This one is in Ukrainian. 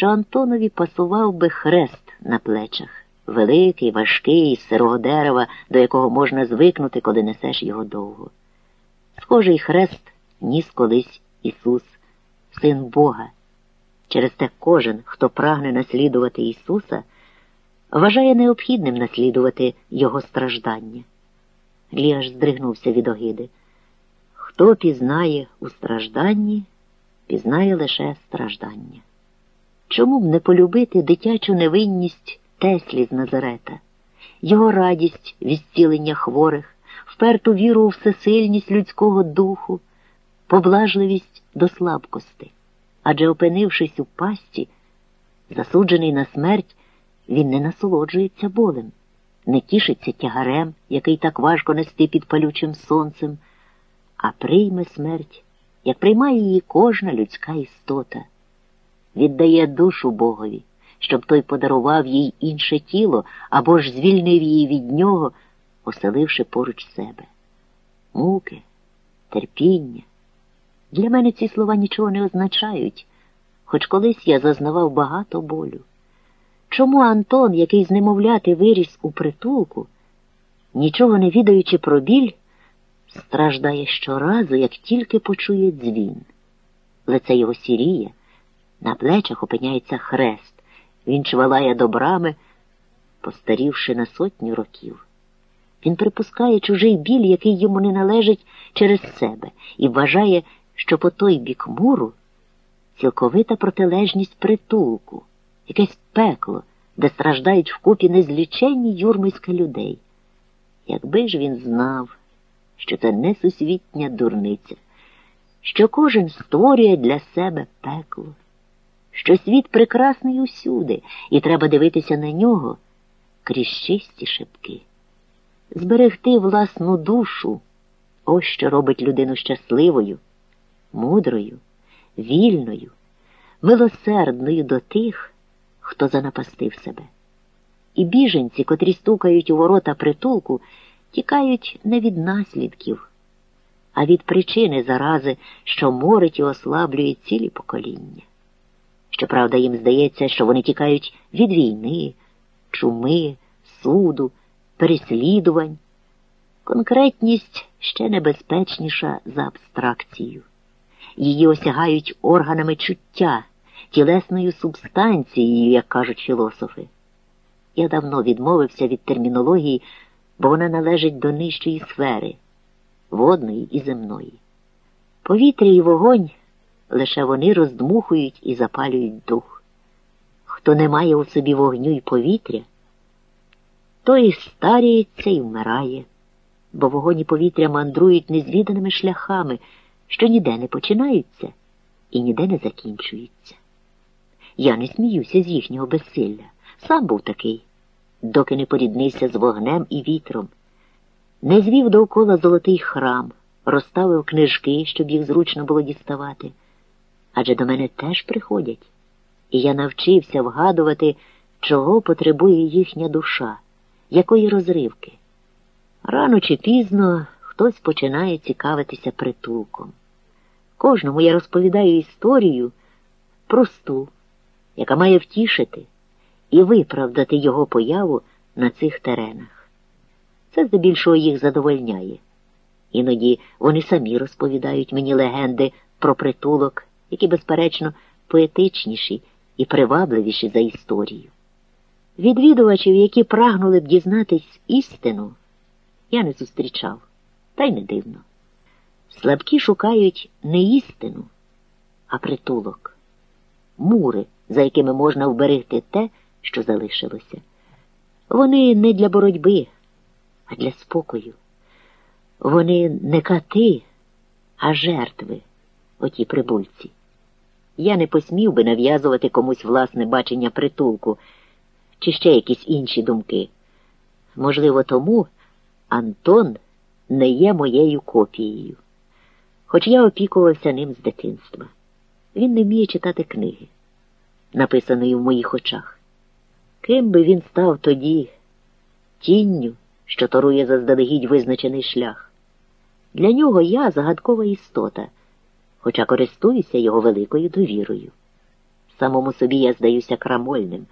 що Антонові пасував би хрест на плечах, великий, важкий, з сирого дерева, до якого можна звикнути, коли несеш його довго. Схожий хрест ніс колись Ісус, Син Бога. Через те кожен, хто прагне наслідувати Ісуса, вважає необхідним наслідувати Його страждання. Лі аж здригнувся від огиди. Хто пізнає у стражданні, пізнає лише страждання. Чому б не полюбити дитячу невинність Теслі з Назарета, його радість від зцілення хворих, вперту віру у всесильність людського духу, поблажливість до слабкости? Адже, опинившись у пасті, засуджений на смерть, він не насолоджується болем, не тішиться тягарем, який так важко нести під палючим сонцем, а прийме смерть, як приймає її кожна людська істота, віддає душу Богові, щоб той подарував їй інше тіло або ж звільнив її від нього, оселивши поруч себе. Муки, терпіння. Для мене ці слова нічого не означають, хоч колись я зазнавав багато болю. Чому Антон, який з немовляти виріс у притулку, нічого не відаючи про біль, страждає щоразу, як тільки почує дзвін. Лице його сіріє, на плечах опиняється хрест, він чвалає до брами, постарівши на сотню років. Він припускає чужий біль, який йому не належить через себе, і вважає, що по той бік муру цілковита протилежність притулку, якесь пекло, де страждають вкупі незліченні юрмиська людей. Якби ж він знав, що це несусвітня дурниця, що кожен створює для себе пекло, що світ прекрасний усюди, і треба дивитися на нього крізь чисті шибки. Зберегти власну душу ось що робить людину щасливою, мудрою, вільною, милосердною до тих, хто занапастив себе. І біженці, котрі стукають у ворота притулку, тікають не від наслідків, а від причини зарази, що морить і ослаблює цілі покоління. Щоправда, їм здається, що вони тікають від війни, чуми, суду, переслідувань. Конкретність ще небезпечніша за абстракцію. Її осягають органами чуття, тілесною субстанцією, як кажуть філософи. Я давно відмовився від термінології, бо вона належить до нижчої сфери водної і земної. Повітря і вогонь лише вони роздмухують і запалюють дух. Хто не має у собі вогню і повітря, той старіється і вмирає, бо вогонь і повітря мандрують незвіданими шляхами, що ніде не починаються і ніде не закінчуються. Я не сміюся з їхнього безсилля. Сам був такий, доки не поріднився з вогнем і вітром, не звів довкола золотий храм, розставив книжки, щоб їх зручно було діставати. Адже до мене теж приходять, і я навчився вгадувати, чого потребує їхня душа, якої розривки. Рано чи пізно хтось починає цікавитися притулком. Кожному я розповідаю історію просту, яка має втішити і виправдати його появу на цих теренах. Це здебільшого їх задовольняє. Іноді вони самі розповідають мені легенди про притулок, які, безперечно, поетичніші і привабливіші за історію. Відвідувачів, які прагнули б дізнатись істину, я не зустрічав, та й не дивно. Слабкі шукають не істину, а притулок, мури, за якими можна вберегти те, що залишилося. Вони не для боротьби, а для спокою. Вони не кати, а жертви, оті прибульці. Я не посмів би нав'язувати комусь власне бачення притулку чи ще якісь інші думки. Можливо, тому Антон не є моєю копією, хоч я опікувався ним з дитинства. Він не вміє читати книги, написаної в моїх очах. Ким би він став тоді тінню, що торує заздалегідь визначений шлях? Для нього я загадкова істота, хоча користуюся його великою довірою. Самому собі я здаюся крамольним.